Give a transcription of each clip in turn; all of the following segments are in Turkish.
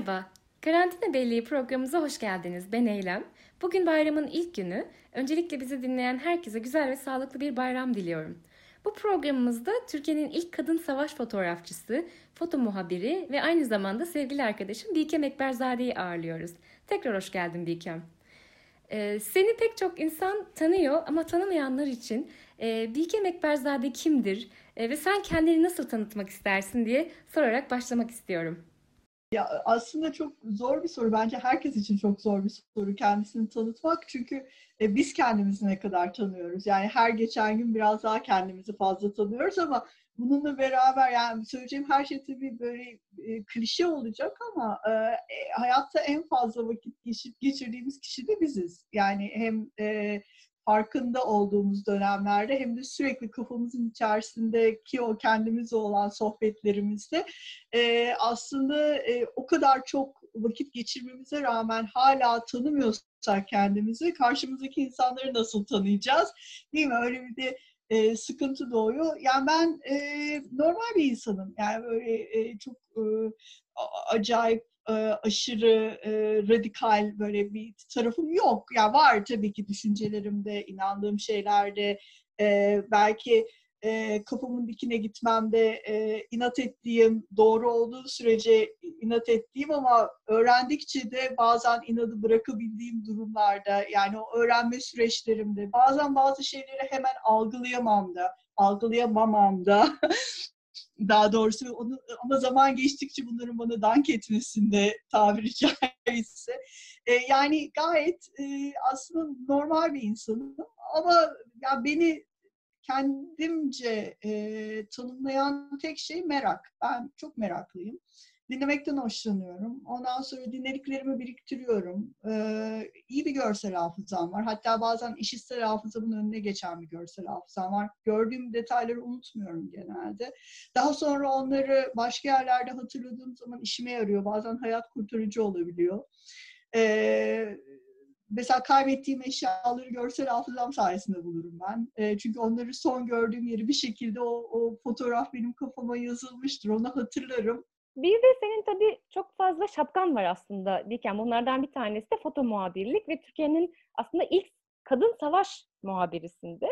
Merhaba, Karantina Belleği programımıza hoş geldiniz. Ben Eylem. Bugün bayramın ilk günü. Öncelikle bizi dinleyen herkese güzel ve sağlıklı bir bayram diliyorum. Bu programımızda Türkiye'nin ilk kadın savaş fotoğrafçısı, foto muhabiri ve aynı zamanda sevgili arkadaşım Bikem Ekberzade'yi ağırlıyoruz. Tekrar hoş geldin Bikem. Ee, seni pek çok insan tanıyor ama tanımayanlar için e, Bikem Ekberzade kimdir e, ve sen kendini nasıl tanıtmak istersin diye sorarak başlamak istiyorum. Ya aslında çok zor bir soru. Bence herkes için çok zor bir soru kendisini tanıtmak. Çünkü e, biz kendimizi ne kadar tanıyoruz. Yani her geçen gün biraz daha kendimizi fazla tanıyoruz ama bununla beraber yani söyleyeceğim her şey tabii böyle e, klişe olacak ama e, e hayatta en fazla vakit geçirdiğimiz kişi de biziz. Yani hem e, farkında olduğumuz dönemlerde hem de sürekli kafamızın içerisindeki o kendimize olan sohbetlerimizde e, aslında e, o kadar çok vakit geçirmemize rağmen hala tanımıyorsak kendimizi karşımızdaki insanları nasıl tanıyacağız? Değil mi? Öyle bir de e, sıkıntı doğuyor. Yani ben e, normal bir insanım. Yani böyle e, çok e, acayip e, aşırı e, radikal böyle bir tarafım yok. Ya yani var tabii ki düşüncelerimde, inandığım şeylerde e, belki kapımın dikine gitmemde inat ettiğim, doğru olduğu sürece inat ettiğim ama öğrendikçe de bazen inadı bırakabildiğim durumlarda yani o öğrenme süreçlerimde bazen bazı şeyleri hemen algılayamam da, algılayamamam da daha doğrusu onu ama zaman geçtikçe bunların bana dank etmesinde tabiri caizse e, yani gayet e, aslında normal bir insanım ama ya beni kendimce e, tanımlayan tek şey merak. Ben çok meraklıyım. Dinlemekten hoşlanıyorum. Ondan sonra dinlediklerimi biriktiriyorum. Ee, iyi bir görsel hafızam var. Hatta bazen işitsel hafızamın önüne geçen bir görsel hafızam var. Gördüğüm detayları unutmuyorum genelde. Daha sonra onları başka yerlerde hatırladığım zaman işime yarıyor. Bazen hayat kurtarıcı olabiliyor. Ee, mesela kaybettiğim eşyaları görsel hafızam sayesinde bulurum ben. E, çünkü onları son gördüğüm yeri bir şekilde o, o fotoğraf benim kafama yazılmıştır. Onu hatırlarım. Bir de senin tabii çok fazla şapkan var aslında Diken. Bunlardan bir tanesi de foto muhabirlik ve Türkiye'nin aslında ilk kadın savaş muhabirisinde.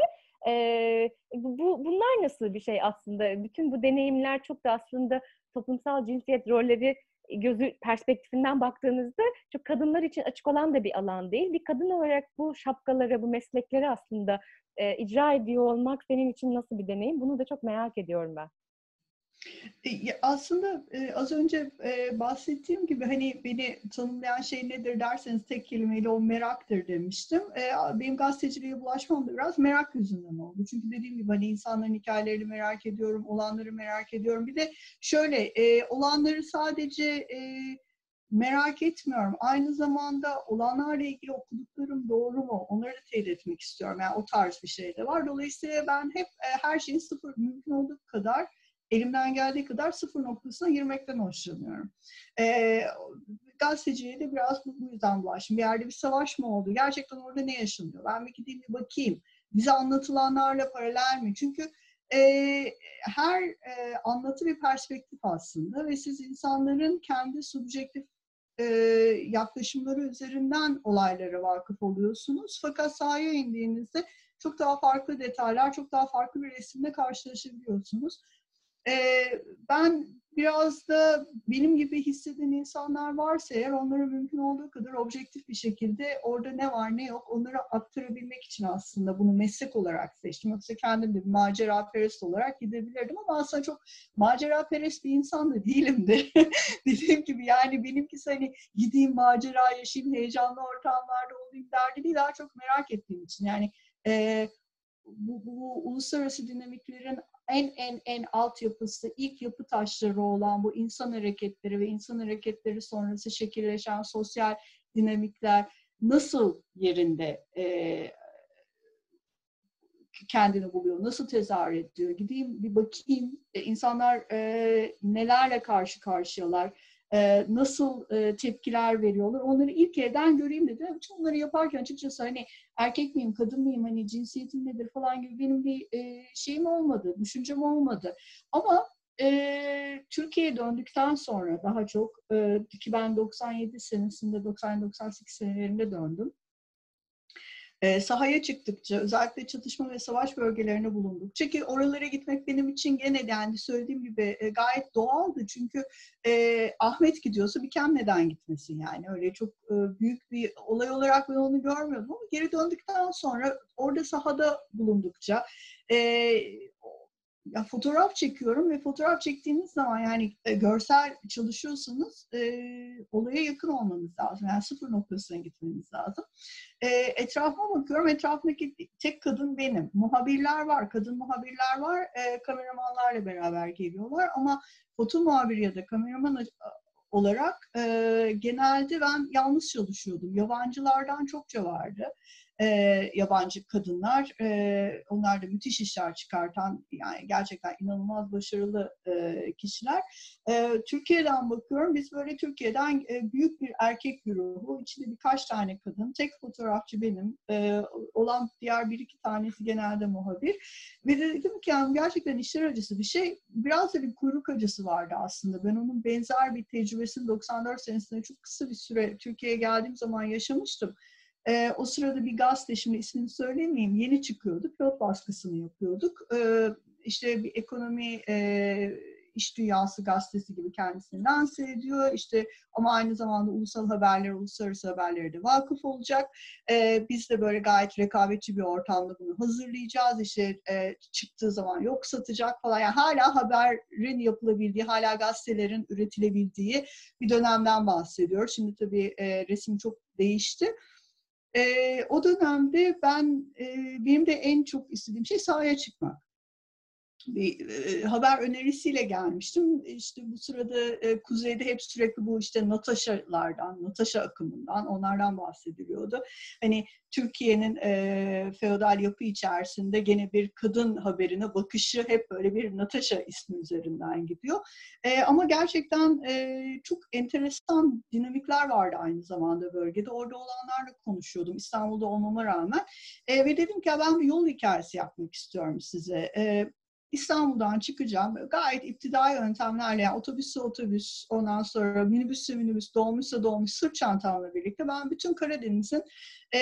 Ee, bu, bunlar nasıl bir şey aslında? Bütün bu deneyimler çok da aslında toplumsal cinsiyet rolleri gözü perspektifinden baktığınızda çok kadınlar için açık olan da bir alan değil. Bir kadın olarak bu şapkaları, bu meslekleri aslında e, icra ediyor olmak senin için nasıl bir deneyim? Bunu da çok merak ediyorum ben. E, aslında e, az önce e, bahsettiğim gibi hani beni tanımlayan şey nedir derseniz tek kelimeyle o meraktır demiştim. Benim gazeteciliğe bulaşmam da biraz merak yüzünden oldu. Çünkü dediğim gibi hani insanların hikayelerini merak ediyorum, olanları merak ediyorum. Bir de şöyle olanları sadece merak etmiyorum. Aynı zamanda olanlarla ilgili okuduklarım doğru mu? Onları da teyit etmek istiyorum. Yani o tarz bir şey de var. Dolayısıyla ben hep her şeyin sıfır mümkün olduğu kadar elimden geldiği kadar sıfır noktasına girmekten hoşlanıyorum. E, gazeteciliğe de biraz bu yüzden bulaştım. Bir yerde bir savaş mı oldu? Gerçekten orada ne yaşanıyor? Ben bir gideyim bir bakayım. Bize anlatılanlarla paralel mi? Çünkü e, her e, anlatı bir perspektif aslında ve siz insanların kendi subjektif e, yaklaşımları üzerinden olaylara vakıf oluyorsunuz. Fakat sahaya indiğinizde çok daha farklı detaylar, çok daha farklı bir resimle karşılaşabiliyorsunuz. Ee, ben biraz da benim gibi hisseden insanlar varsa eğer onları mümkün olduğu kadar objektif bir şekilde orada ne var ne yok onları aktarabilmek için aslında bunu meslek olarak seçtim. Yoksa kendim de bir macera perest olarak gidebilirdim ama aslında çok macera perest bir insan da değilim de. Dediğim gibi yani benimkisi hani gideyim macera yaşayayım heyecanlı ortamlarda olayım derdi değil daha çok merak ettiğim için yani e, bu, bu uluslararası dinamiklerin en en en altyapısı, ilk yapı taşları olan bu insan hareketleri ve insan hareketleri sonrası şekilleşen sosyal dinamikler nasıl yerinde e, kendini buluyor, nasıl tezahür ediyor? Gideyim bir bakayım e, insanlar e, nelerle karşı karşıyalar, e, nasıl e, tepkiler veriyorlar onları ilk elden göreyim dedi. Bütün onları yaparken açıkçası hani erkek miyim, kadın mıyım, hani cinsiyetim nedir falan gibi benim bir e, şeyim olmadı, düşüncem olmadı. Ama Türkiye'ye döndükten sonra daha çok ki ben 97 senesinde 90-98 senelerinde döndüm e, sahaya çıktıkça, özellikle çatışma ve savaş bölgelerine bulundukça ki oralara gitmek benim için gene yani söylediğim gibi e, gayet doğaldı. Çünkü e, Ahmet gidiyorsa Bikem neden gitmesin yani. Öyle çok e, büyük bir olay olarak ben onu görmüyordum ama geri döndükten sonra orada sahada bulundukça e, ya fotoğraf çekiyorum ve fotoğraf çektiğiniz zaman yani e, görsel çalışıyorsanız e, olaya yakın olmanız lazım. Yani sıfır noktasına gitmeniz lazım. E, etrafıma bakıyorum. Etrafındaki tek kadın benim. Muhabirler var, kadın muhabirler var. E, kameramanlarla beraber geliyorlar ama foto muhabir ya da kameraman olarak e, genelde ben yalnız çalışıyordum. Yabancılardan çokça vardı e, yabancı kadınlar. E, onlar da müthiş işler çıkartan, yani gerçekten inanılmaz başarılı e, kişiler. E, Türkiye'den bakıyorum, biz böyle Türkiye'den e, büyük bir erkek güruhu, içinde birkaç tane kadın, tek fotoğrafçı benim, e, olan diğer bir iki tanesi genelde muhabir. Ve dedim ki yani gerçekten işler acısı bir şey. Biraz da bir kuyruk acısı vardı aslında. Ben onun benzer bir tecrübesini 94 senesinde çok kısa bir süre Türkiye'ye geldiğim zaman yaşamıştım. E, o sırada bir gazete, şimdi ismini söylemeyeyim, yeni çıkıyordu. Pilot baskısını yapıyorduk. E, işte bir ekonomi e, iş Dünyası gazetesi gibi kendisini lanse ediyor. İşte ama aynı zamanda ulusal haberler, uluslararası haberlere de vakıf olacak. Ee, biz de böyle gayet rekabetçi bir ortamda bunu hazırlayacağız. İşte e, çıktığı zaman yok satacak falan. Yani hala haberin yapılabildiği, hala gazetelerin üretilebildiği bir dönemden bahsediyor. Şimdi tabii e, resim çok değişti. E, o dönemde ben e, benim de en çok istediğim şey sahaya çıkmak bir haber önerisiyle gelmiştim. İşte bu sırada e, kuzeyde hep sürekli bu işte Natasha'lardan, Natasha akımından onlardan bahsediliyordu. Hani Türkiye'nin e, feodal yapı içerisinde gene bir kadın haberine bakışı hep böyle bir Natasha ismi üzerinden gidiyor. E, ama gerçekten e, çok enteresan dinamikler vardı aynı zamanda bölgede. Orada olanlarla konuşuyordum İstanbul'da olmama rağmen. E, ve dedim ki ben bir yol hikayesi yapmak istiyorum size. E, İstanbul'dan çıkacağım. Gayet iptidai yöntemlerle yani otobüsse otobüs, ondan sonra minibüsse minibüs, dolmuşsa dolmuş sırt çantamla birlikte ben bütün Karadeniz'in e,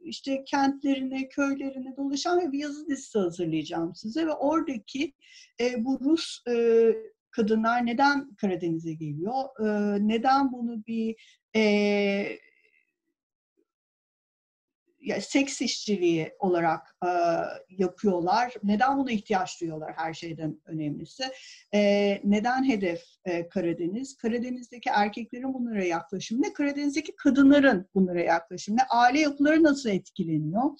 işte kentlerini, köylerini dolaşan bir yazı dizisi hazırlayacağım size ve oradaki e, bu Rus e, kadınlar neden Karadeniz'e geliyor? E, neden bunu bir e, ya, seks işçiliği olarak e, yapıyorlar. Neden buna ihtiyaç duyuyorlar her şeyden önemlisi? E, neden hedef e, Karadeniz? Karadeniz'deki erkeklerin bunlara yaklaşımı ne? Karadeniz'deki kadınların bunlara yaklaşımı ne? Aile yapıları nasıl etkileniyor?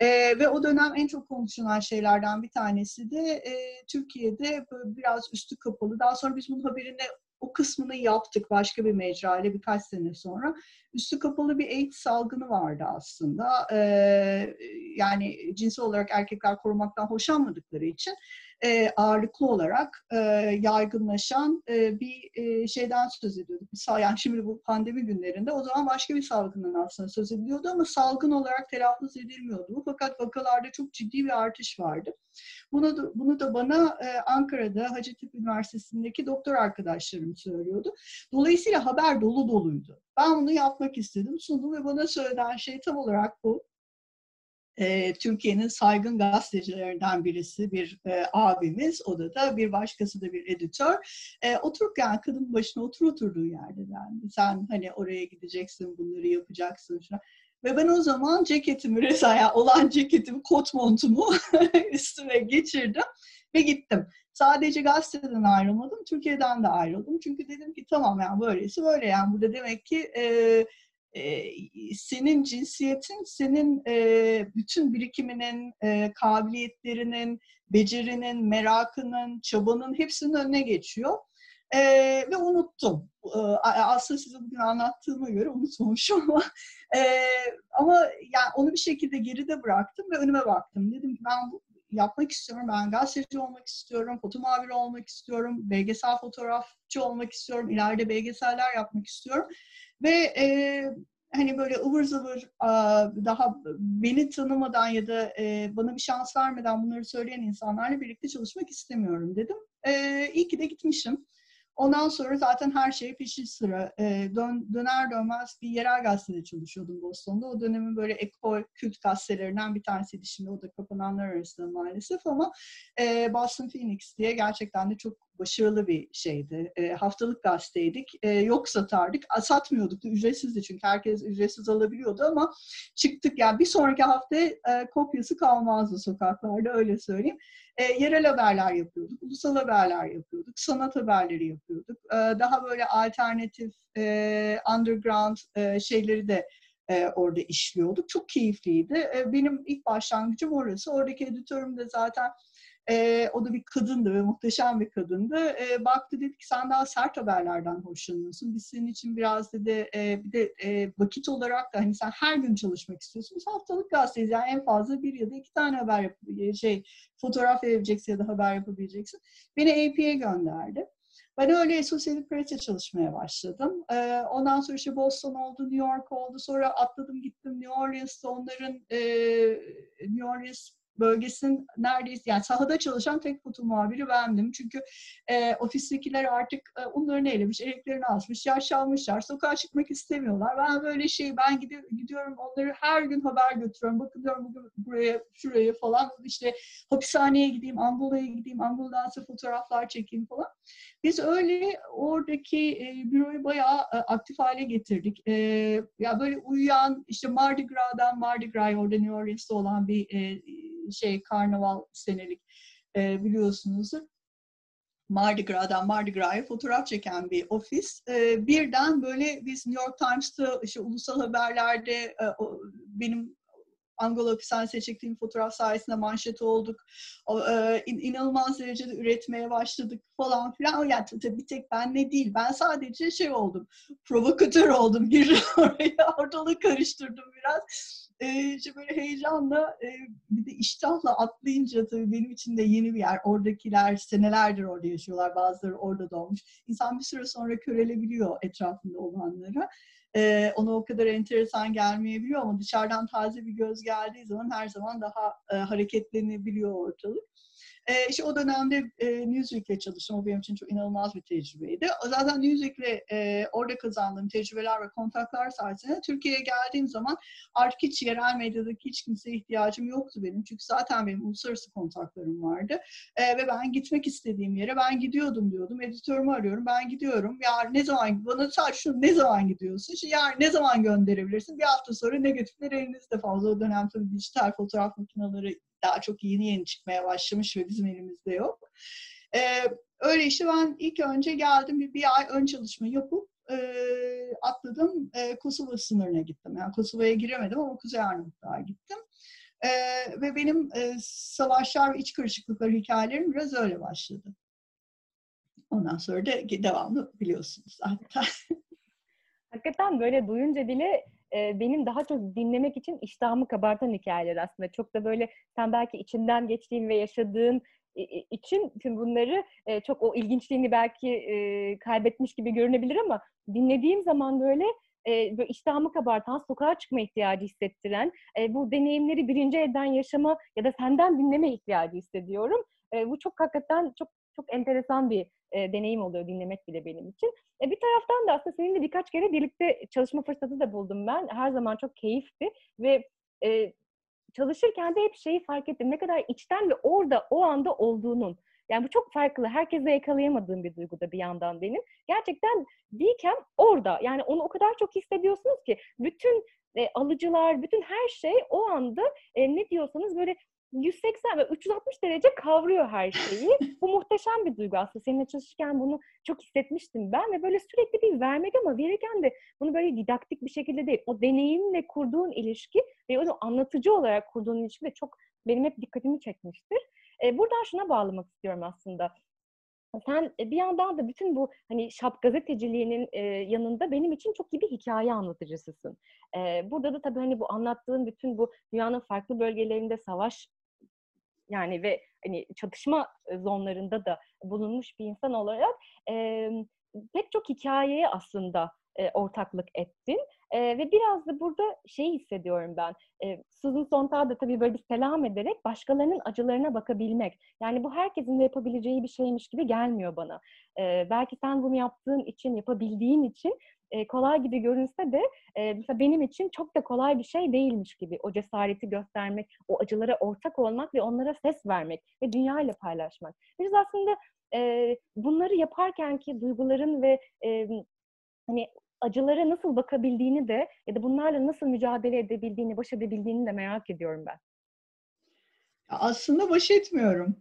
E, ve o dönem en çok konuşulan şeylerden bir tanesi de e, Türkiye'de biraz üstü kapalı. Daha sonra biz bunun haberini o kısmını yaptık başka bir mecra ile birkaç sene sonra. Üstü kapalı bir AIDS salgını vardı aslında. Ee, yani cinsel olarak erkekler korumaktan hoşlanmadıkları için e, ağırlıklı olarak e, yaygınlaşan e, bir e, şeyden söz ediyorduk. Yani şimdi bu pandemi günlerinde o zaman başka bir salgından aslında söz ediliyordu ama salgın olarak telaffuz edilmiyordu. Fakat vakalarda çok ciddi bir artış vardı. Bunu da, bunu da bana e, Ankara'da Hacettepe Üniversitesi'ndeki doktor arkadaşlarım söylüyordu. Dolayısıyla haber dolu doluydu. Ben bunu yapmak istedim, sundum ve bana söylenen şey tam olarak bu e, Türkiye'nin saygın gazetecilerinden birisi bir e, abimiz, o da da bir başkası da bir editör. E, otururken kadın başına otur oturduğu yerde dendi. Sen hani oraya gideceksin, bunları yapacaksın. Şuna. Ve ben o zaman ceketimi, resaya olan ceketimi, kot montumu üstüme geçirdim ve gittim. Sadece gazeteden ayrılmadım, Türkiye'den de ayrıldım. Çünkü dedim ki tamam yani böylesi böyle yani burada demek ki e, senin cinsiyetin, senin bütün birikiminin, kabiliyetlerinin, becerinin, merakının, çabanın hepsinin önüne geçiyor. E, ve unuttum. E, aslında size bugün anlattığıma göre unutmamışım ama e, ama yani onu bir şekilde geride bıraktım ve önüme baktım. Dedim ki ben yapmak istiyorum. Ben gazeteci olmak istiyorum, foto muhabiri olmak istiyorum, belgesel fotoğrafçı olmak istiyorum, ileride belgeseller yapmak istiyorum. Ve e, hani böyle ıvır zıvır daha beni tanımadan ya da bana bir şans vermeden bunları söyleyen insanlarla birlikte çalışmak istemiyorum dedim. İyi ki de gitmişim. Ondan sonra zaten her şey peşi sıra. dön, döner dönmez bir yerel gazetede çalışıyordum Boston'da. O dönemin böyle ekol kült gazetelerinden bir tanesiydi şimdi. O da kapananlar arasında maalesef ama Boston Phoenix diye gerçekten de çok başarılı bir şeydi. E, haftalık gazeteydik. E, yok satardık. Satmıyorduk da ücretsizdi çünkü herkes ücretsiz alabiliyordu ama çıktık yani bir sonraki hafta e, kopyası kalmazdı sokaklarda öyle söyleyeyim. E, yerel haberler yapıyorduk, ulusal haberler yapıyorduk, sanat haberleri yapıyorduk. E, daha böyle alternatif, e, underground e, şeyleri de e, orada işliyorduk. Çok keyifliydi. E, benim ilk başlangıcım orası. Oradaki editörüm de zaten e, o da bir kadındı ve muhteşem bir kadındı. E, baktı dedi ki sen daha sert haberlerden hoşlanıyorsun. Biz senin için biraz dedi e, bir de e, vakit olarak da hani sen her gün çalışmak istiyorsun. Biz haftalık gazeteyiz yani en fazla bir ya da iki tane haber yap şey fotoğraf verebileceksin ya da haber yapabileceksin. Beni AP'ye gönderdi. Ben öyle Associated Press'e çalışmaya başladım. Ee, ondan sonra işte Boston oldu, New York oldu. Sonra atladım gittim New Orleans'ta onların e, New Orleans bölgesinin neredeyse yani sahada çalışan tek foto muhabiri bendim. Çünkü e, ofistekiler artık e, onları eylemiş, eleklerini asmış, yaşlanmışlar, sokağa çıkmak istemiyorlar. Ben böyle şey, ben gidiyorum onları her gün haber götürüyorum. Bakın diyorum bugün buraya, şuraya falan işte hapishaneye gideyim, Angola'ya gideyim, Angola'dan fotoğraflar çekeyim falan. Biz öyle oradaki e, büroyu bayağı e, aktif hale getirdik. E, ya böyle uyuyan işte Mardi Gras'dan Mardi Gras orada New Orleans'ta olan bir e, şey karnaval senelik e, biliyorsunuzdur. Mardi Gras'dan Mardi Gras'a fotoğraf çeken bir ofis. E, birden böyle biz New York Times'ta işte ulusal haberlerde e, o, benim Angola hapishanesine çektiğim fotoğraf sayesinde manşet olduk. E, in, inanılmaz derecede üretmeye başladık falan filan. Yani tabii bir tek ben ne değil. Ben sadece şey oldum. Provokatör oldum. Girdim oraya ortalığı karıştırdım biraz e, işte böyle heyecanla e, bir de iştahla atlayınca tabii benim için de yeni bir yer. Oradakiler senelerdir orada yaşıyorlar. Bazıları orada doğmuş. İnsan bir süre sonra körelebiliyor etrafında olanlara. E, ona o kadar enteresan gelmeyebiliyor ama dışarıdan taze bir göz geldiği zaman her zaman daha e, hareketlenebiliyor ortalık. E, işte o dönemde e, Newsweek'le çalıştım. O benim için çok inanılmaz bir tecrübeydi. Zaten Newsweek'le e, orada kazandığım tecrübeler ve kontaklar sayesinde Türkiye'ye geldiğim zaman artık hiç yerel medyadaki hiç kimseye ihtiyacım yoktu benim. Çünkü zaten benim uluslararası kontaklarım vardı. E, ve ben gitmek istediğim yere ben gidiyordum diyordum. Editörümü arıyorum. Ben gidiyorum. Yarın ne zaman bana sadece şu ne zaman gidiyorsun? İşte yarın ne zaman gönderebilirsin? Bir hafta sonra negatifler elinizde fazla. O dönem tabii dijital fotoğraf makineleri daha çok yeni yeni çıkmaya başlamış ve bizim elimizde yok. E, öyle işte ben ilk önce geldim bir, bir ay ön çalışma yapıp e, atladım e, Kosova sınırına gittim. Yani Kosova'ya giremedim ama Kuzey Arnavutluğa gittim. E, ve benim e, savaşlar ve iç karışıklıklar hikayelerim biraz öyle başladı. Ondan sonra da devamlı biliyorsunuz zaten. Hakikaten böyle duyunca bile e, benim daha çok dinlemek için iştahımı kabartan hikayeler aslında. Çok da böyle sen belki içinden geçtiğin ve yaşadığın için tüm bunları e, çok o ilginçliğini belki e, kaybetmiş gibi görünebilir ama dinlediğim zaman böyle e, böyle iştahımı kabartan, sokağa çıkma ihtiyacı hissettiren, e, bu deneyimleri birinci elden yaşama ya da senden dinleme ihtiyacı hissediyorum. E, bu çok hakikaten çok çok enteresan bir e, deneyim oluyor dinlemek bile benim için. E, bir taraftan da aslında seninle birkaç kere birlikte çalışma fırsatı da buldum ben. Her zaman çok keyifti ve e, çalışırken de hep şeyi fark ettim. Ne kadar içten ve orada o anda olduğunun. Yani bu çok farklı. Herkese yakalayamadığım bir duygu da bir yandan benim. Gerçekten değilken orada. Yani onu o kadar çok hissediyorsunuz ki bütün e, alıcılar, bütün her şey o anda e, ne diyorsanız böyle 180 ve 360 derece kavruyor her şeyi. Bu muhteşem bir duygu aslında. Seninle çalışırken bunu çok hissetmiştim ben ve böyle sürekli bir vermek ama verirken de bunu böyle didaktik bir şekilde değil. O deneyimle kurduğun ilişki ve onu anlatıcı olarak kurduğun ilişki de çok benim hep dikkatimi çekmiştir. Ee, buradan şuna bağlamak istiyorum aslında sen bir yandan da bütün bu hani şap gazeteciliğinin e, yanında benim için çok iyi bir hikaye anlatıcısısın. E, burada da tabii hani bu anlattığın bütün bu dünyanın farklı bölgelerinde savaş yani ve hani çatışma zonlarında da bulunmuş bir insan olarak e, pek çok hikayeye aslında e, ortaklık ettin. E, ve biraz da burada şey hissediyorum ben. E, Susan Sontag'ı da tabii böyle bir selam ederek başkalarının acılarına bakabilmek. Yani bu herkesin de yapabileceği bir şeymiş gibi gelmiyor bana. E, belki sen bunu yaptığın için, yapabildiğin için e, kolay gibi görünse de e, mesela benim için çok da kolay bir şey değilmiş gibi o cesareti göstermek, o acılara ortak olmak ve onlara ses vermek ve dünyayla paylaşmak. Biz aslında e, bunları yaparken ki duyguların ve e, hani acılara nasıl bakabildiğini de ya da bunlarla nasıl mücadele edebildiğini, baş edebildiğini de merak ediyorum ben. Aslında baş etmiyorum.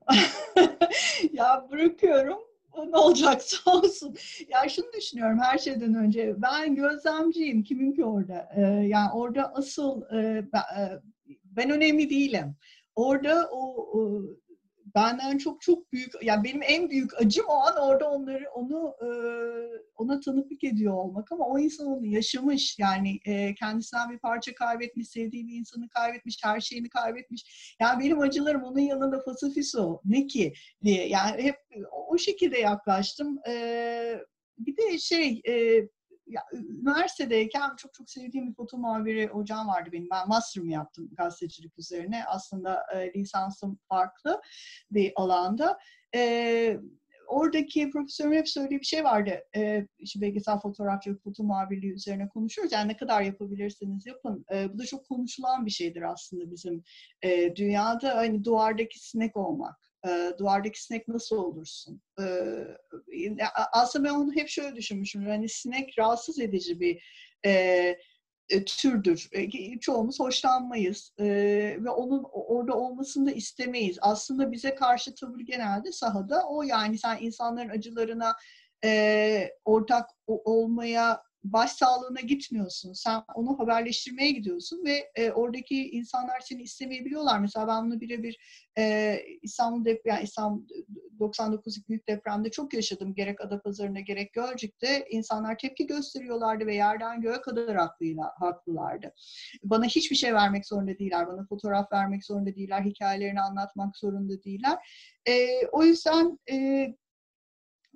ya bırakıyorum ne olacaksa olsun. Ya şunu düşünüyorum her şeyden önce. Ben gözlemciyim. Kimim ki orada? Ee, yani orada asıl e, ben, e, ben önemli değilim. Orada o, o benden çok çok büyük yani benim en büyük acım o an orada onları onu e, ona tanıklık ediyor olmak ama o insan onu yaşamış. Yani e, kendisinden bir parça kaybetmiş sevdiği bir insanı kaybetmiş her şeyini kaybetmiş. Yani benim acılarım onun yanında fasafiso ne ki? Diye. Yani hep o, şekilde yaklaştım. E, bir de şey e, ya, üniversitedeyken çok çok sevdiğim bir foto muhabiri hocam vardı benim. Ben master'ımı yaptım gazetecilik üzerine. Aslında e, lisansım farklı bir alanda. E, oradaki profesörün hep söylediği bir şey vardı. E, işte belgesel fotoğrafçılık, foto muhabirliği üzerine konuşuyoruz. Yani ne kadar yapabilirsiniz yapın. E, bu da çok konuşulan bir şeydir aslında bizim e, dünyada. Hani duvardaki sinek olmak e, duvardaki sinek nasıl olursun? E, aslında ben onu hep şöyle düşünmüşüm. Yani sinek rahatsız edici bir e, e, türdür. E, çoğumuz hoşlanmayız e, ve onun orada olmasını da istemeyiz. Aslında bize karşı tavır genelde sahada o yani sen insanların acılarına e, ortak olmaya baş sağlığına gitmiyorsun. Sen onu haberleştirmeye gidiyorsun ve e, oradaki insanlar seni istemeyebiliyorlar. Mesela ben bunu birebir e, İstanbul deprem, yani İstanbul 99 büyük depremde çok yaşadım. Gerek Adapazarı'nda gerek Gölcük'te insanlar tepki gösteriyorlardı ve yerden göğe kadar haklıyla, haklılardı. Bana hiçbir şey vermek zorunda değiller. Bana fotoğraf vermek zorunda değiller. Hikayelerini anlatmak zorunda değiller. E, o yüzden e,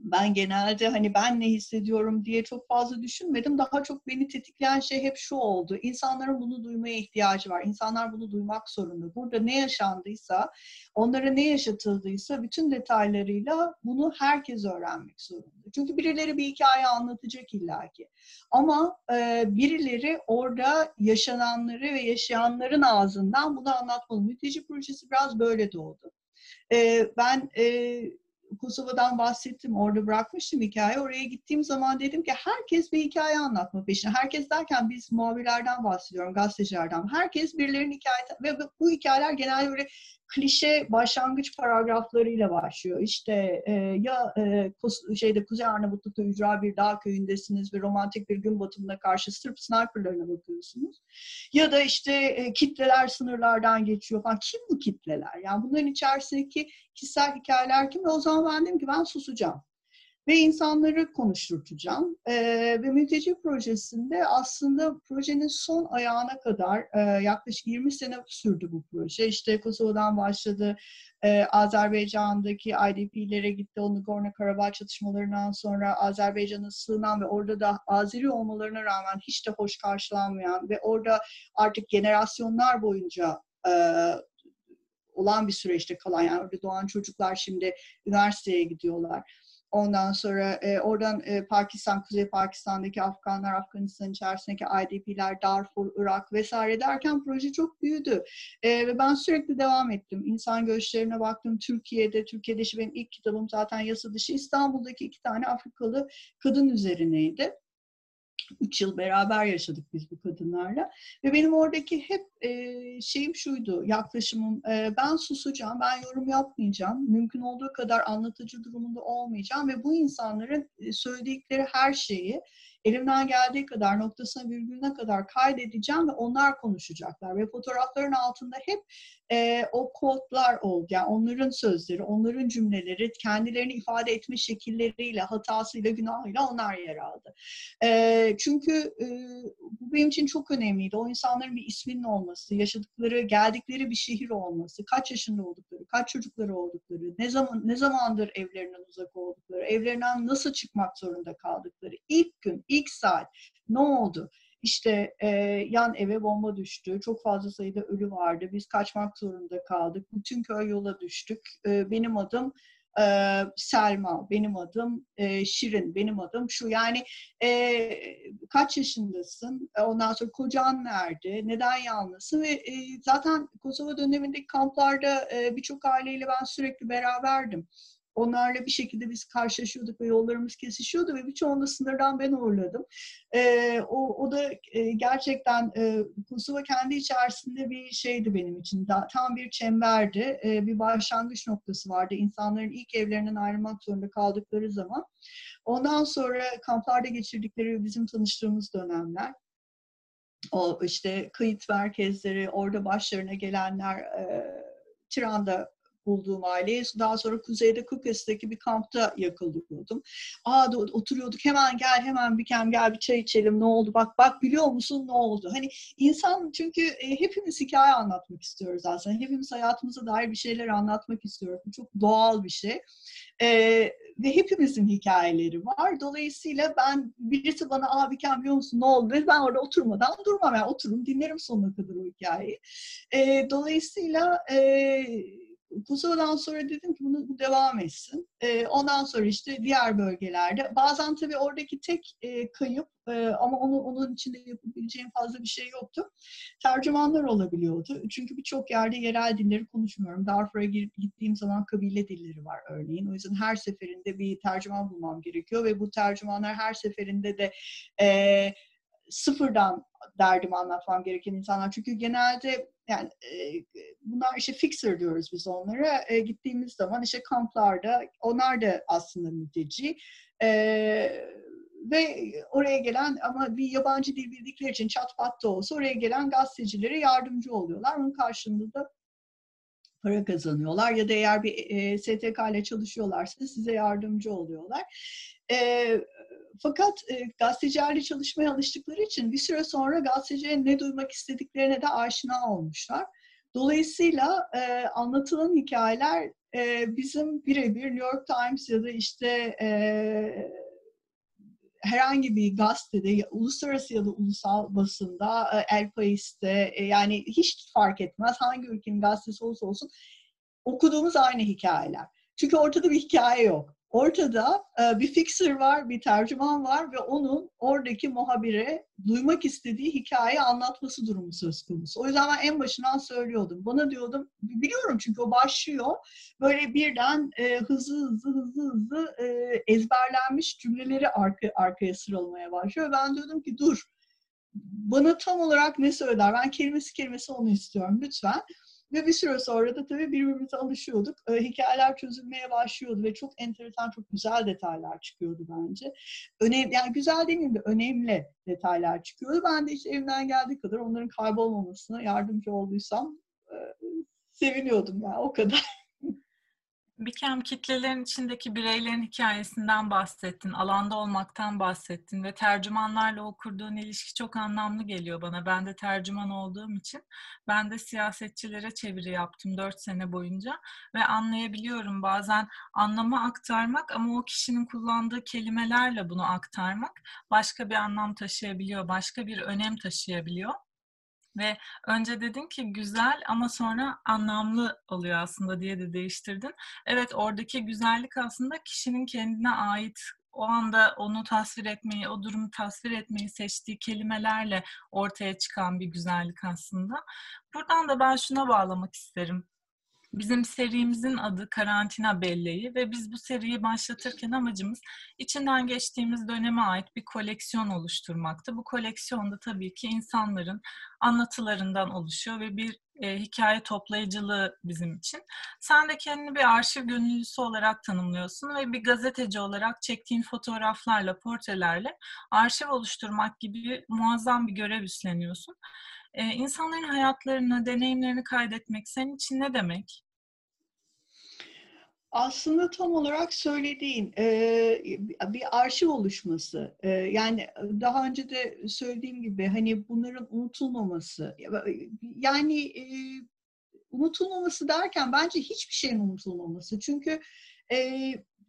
ben genelde hani ben ne hissediyorum diye çok fazla düşünmedim. Daha çok beni tetikleyen şey hep şu oldu. İnsanların bunu duymaya ihtiyacı var. İnsanlar bunu duymak zorunda. Burada ne yaşandıysa, onlara ne yaşatıldıysa bütün detaylarıyla bunu herkes öğrenmek zorunda. Çünkü birileri bir hikaye anlatacak illaki. Ama e, birileri orada yaşananları ve yaşayanların ağzından bunu anlatmalı. Mülteci projesi biraz böyle doğdu. E, ben e, Kosova'dan bahsettim. Orada bırakmıştım hikaye. Oraya gittiğim zaman dedim ki herkes bir hikaye anlatma peşinde. Herkes derken biz muhabirlerden bahsediyorum, gazetecilerden. Herkes birilerinin hikaye ve bu hikayeler genelde böyle klişe başlangıç paragraflarıyla başlıyor. İşte e, ya e, şeyde Kuzey Arnavutluk'ta ücra bir dağ köyündesiniz ve romantik bir gün batımına karşı Sırp sniperlarına bakıyorsunuz. Ya da işte e, kitleler sınırlardan geçiyor falan. Kim bu kitleler? Yani bunların içerisindeki kişisel hikayeler kim? O zaman ben dedim ki ben susacağım ve insanları konuşturtacağım. E, ve mülteci projesinde aslında projenin son ayağına kadar e, yaklaşık 20 sene sürdü bu proje. İşte Kosova'dan başladı, e, Azerbaycan'daki IDP'lere gitti, o Nagorno-Karabağ çatışmalarından sonra Azerbaycan'a sığınan ve orada da Azeri olmalarına rağmen hiç de hoş karşılanmayan ve orada artık generasyonlar boyunca e, olan bir süreçte kalan yani orada doğan çocuklar şimdi üniversiteye gidiyorlar Ondan sonra e, oradan e, Pakistan, Kuzey Pakistan'daki Afganlar, Afganistan içerisindeki IDP'ler, Darfur, Irak vesaire derken proje çok büyüdü. E, ve ben sürekli devam ettim. İnsan göçlerine baktım. Türkiye'de, Türkiye'de işte benim ilk kitabım zaten yasa dışı. İstanbul'daki iki tane Afrikalı kadın üzerineydi. Üç yıl beraber yaşadık biz bu kadınlarla. Ve benim oradaki hep e, şeyim şuydu, yaklaşımım. E, ben susacağım, ben yorum yapmayacağım. Mümkün olduğu kadar anlatıcı durumunda olmayacağım. Ve bu insanların söyledikleri her şeyi elimden geldiği kadar noktasına virgülüne kadar kaydedeceğim ve onlar konuşacaklar. Ve fotoğrafların altında hep e, o kodlar oldu. Yani onların sözleri, onların cümleleri, kendilerini ifade etme şekilleriyle, hatasıyla, günahıyla onlar yer aldı. E, çünkü e, bu benim için çok önemliydi. O insanların bir isminin olması, yaşadıkları, geldikleri bir şehir olması, kaç yaşında oldukları, kaç çocukları oldukları, ne zaman ne zamandır evlerinden uzak oldukları, evlerinden nasıl çıkmak zorunda kaldıkları, ilk gün, ilk saat ne oldu? İşte e, yan eve bomba düştü. Çok fazla sayıda ölü vardı. Biz kaçmak zorunda kaldık. Bütün köy yola düştük. E, benim adım e, Selma, benim adım e, Şirin, benim adım şu. Yani e, kaç yaşındasın? Ondan sonra kocan nerede? Neden yalnızsın? Ve e, zaten Kosova dönemindeki kamplarda e, birçok aileyle ben sürekli beraberdim. Onlarla bir şekilde biz karşılaşıyorduk ve yollarımız kesişiyordu ve birçoğunda sınırdan ben uğurladım. E, o, o da e, gerçekten e, Kosova kendi içerisinde bir şeydi benim için. Da, tam bir çemberdi. E, bir başlangıç noktası vardı. İnsanların ilk evlerinden ayrılmak zorunda kaldıkları zaman. Ondan sonra kamplarda geçirdikleri bizim tanıştığımız dönemler o işte kayıt merkezleri, orada başlarına gelenler, e, Tiran'da bulduğum aileyi daha sonra kuzeyde Kukas'taki bir kampta yakalıyordum. Aa da oturuyorduk hemen gel hemen bir kem gel bir çay içelim ne oldu bak bak biliyor musun ne oldu? Hani insan çünkü e, hepimiz hikaye anlatmak istiyoruz aslında. Hepimiz hayatımıza dair bir şeyler anlatmak istiyoruz. Bu çok doğal bir şey. E, ve hepimizin hikayeleri var. Dolayısıyla ben birisi bana abi kem biliyor musun ne oldu? Ben orada oturmadan durmam. Yani otururum dinlerim sonuna kadar o hikayeyi. E, dolayısıyla e, Kosova'dan sonra dedim ki bunu bu devam etsin. E, ondan sonra işte diğer bölgelerde. Bazen tabii oradaki tek e, kayıp e, ama onu onun içinde yapabileceğim fazla bir şey yoktu. Tercümanlar olabiliyordu. Çünkü birçok yerde yerel dilleri konuşmuyorum. Darfur'a gittiğim zaman kabile dilleri var örneğin. O yüzden her seferinde bir tercüman bulmam gerekiyor ve bu tercümanlar her seferinde de e, sıfırdan derdimi anlatmam gereken insanlar. Çünkü genelde yani e, bunlar işte fixer diyoruz biz onlara. E, gittiğimiz zaman işte kamplarda onlar da aslında mülteci. E, ve oraya gelen ama bir yabancı dil bildikleri için çat pat da olsa oraya gelen gazetecilere yardımcı oluyorlar. Onun karşılığında da para kazanıyorlar ya da eğer bir e, STK ile çalışıyorlarsa size yardımcı oluyorlar. E, fakat e, gazetecilerle çalışmaya alıştıkları için bir süre sonra gazeteciye ne duymak istediklerine de aşina olmuşlar. Dolayısıyla e, anlatılan hikayeler e, bizim birebir New York Times ya da işte e, herhangi bir gazetede, uluslararası ya da ulusal basında, e, El País'te, e, yani hiç fark etmez hangi ülkenin gazetesi olursa olsun okuduğumuz aynı hikayeler. Çünkü ortada bir hikaye yok. Ortada e, bir fixer var, bir tercüman var ve onun oradaki muhabire duymak istediği hikaye anlatması durumu söz konusu. O yüzden ben en başından söylüyordum. Bana diyordum, biliyorum çünkü o başlıyor. Böyle birden e, hızlı hızlı hızlı hızlı e, ezberlenmiş cümleleri arka, arkaya sıralamaya başlıyor. Ben diyordum ki dur, bana tam olarak ne söyler? Ben kelimesi kelimesi onu istiyorum lütfen. Ve bir süre sonra da tabii birbirimize alışıyorduk. E, hikayeler çözülmeye başlıyordu ve çok enteresan, çok güzel detaylar çıkıyordu bence. Önemli, yani güzel demeyeyim de önemli detaylar çıkıyordu. Ben de işte elimden geldiği kadar onların kaybolmamasına yardımcı olduysam e, seviniyordum yani o kadar. Bikem kitlelerin içindeki bireylerin hikayesinden bahsettin, alanda olmaktan bahsettin ve tercümanlarla o kurduğun ilişki çok anlamlı geliyor bana. Ben de tercüman olduğum için ben de siyasetçilere çeviri yaptım dört sene boyunca ve anlayabiliyorum bazen anlamı aktarmak ama o kişinin kullandığı kelimelerle bunu aktarmak başka bir anlam taşıyabiliyor, başka bir önem taşıyabiliyor. Ve önce dedin ki güzel ama sonra anlamlı oluyor aslında diye de değiştirdin. Evet oradaki güzellik aslında kişinin kendine ait o anda onu tasvir etmeyi, o durumu tasvir etmeyi seçtiği kelimelerle ortaya çıkan bir güzellik aslında. Buradan da ben şuna bağlamak isterim. Bizim serimizin adı Karantina Belleği ve biz bu seriyi başlatırken amacımız içinden geçtiğimiz döneme ait bir koleksiyon oluşturmaktı. Bu koleksiyonda tabii ki insanların anlatılarından oluşuyor ve bir e, hikaye toplayıcılığı bizim için. Sen de kendini bir arşiv gönüllüsü olarak tanımlıyorsun ve bir gazeteci olarak çektiğin fotoğraflarla, portrelerle arşiv oluşturmak gibi muazzam bir görev üstleniyorsun. Ee, insanların hayatlarını, deneyimlerini kaydetmek senin için ne demek? Aslında tam olarak söylediğin e, bir arşiv oluşması. E, yani daha önce de söylediğim gibi hani bunların unutulmaması. Yani e, unutulmaması derken bence hiçbir şeyin unutulmaması. Çünkü e,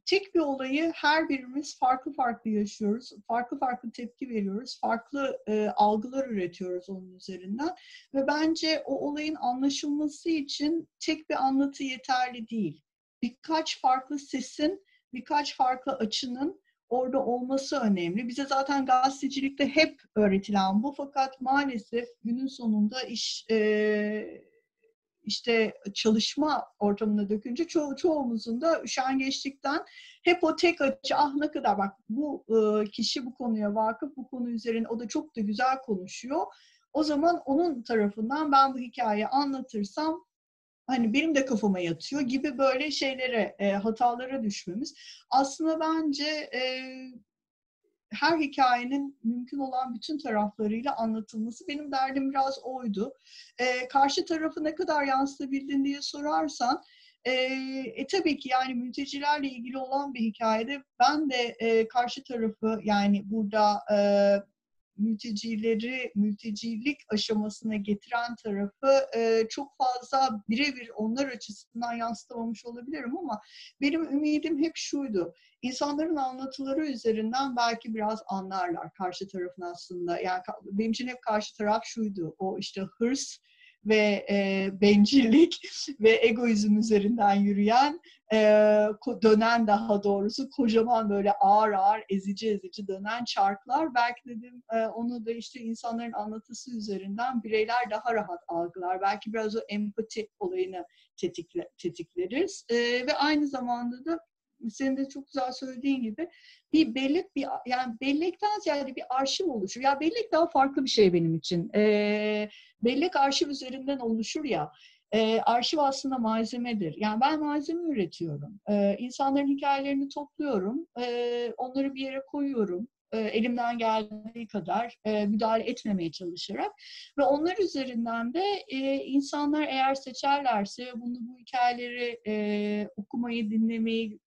tek bir olayı her birimiz farklı farklı yaşıyoruz. Farklı farklı tepki veriyoruz. Farklı e, algılar üretiyoruz onun üzerinden. Ve bence o olayın anlaşılması için tek bir anlatı yeterli değil. Birkaç farklı sesin, birkaç farklı açının orada olması önemli. Bize zaten gazetecilikte hep öğretilen bu fakat maalesef günün sonunda iş e, işte çalışma ortamına dökünce ço- çoğumuzun da üşengeçlikten hep o tek açı ah ne kadar bak bu e, kişi bu konuya vakıf bu konu üzerine o da çok da güzel konuşuyor. O zaman onun tarafından ben bu hikayeyi anlatırsam hani benim de kafama yatıyor gibi böyle şeylere, e, hatalara düşmemiz. Aslında bence e, her hikayenin mümkün olan bütün taraflarıyla anlatılması benim derdim biraz oydu. E, karşı tarafı ne kadar yansıtabildin diye sorarsan e, e tabii ki yani mültecilerle ilgili olan bir hikayede ben de e, karşı tarafı yani burada e, mültecileri mültecilik aşamasına getiren tarafı e, çok fazla birebir onlar açısından yansıtamamış olabilirim ama benim ümidim hep şuydu. İnsanların anlatıları üzerinden belki biraz anlarlar karşı tarafın aslında. Yani benim için hep karşı taraf şuydu. O işte hırs, ve e, bencillik ve egoizm üzerinden yürüyen e, dönen daha doğrusu kocaman böyle ağır ağır ezici ezici dönen çarklar. Belki dedim e, onu da işte insanların anlatısı üzerinden bireyler daha rahat algılar. Belki biraz o empati olayını tetikle, tetikleriz. E, ve aynı zamanda da senin de çok güzel söylediğin gibi bir bellek bir yani bellekten ziyade bir arşiv oluşur. Ya bellek daha farklı bir şey benim için. Ee, bellek arşiv üzerinden oluşur ya. E, arşiv aslında malzemedir. Yani ben malzeme üretiyorum. E, insanların hikayelerini topluyorum. E, onları bir yere koyuyorum. E, elimden geldiği kadar e, müdahale etmemeye çalışarak ve onlar üzerinden de e, insanlar eğer seçerlerse bunu bu hikayeleri okumayı, dinlemeyi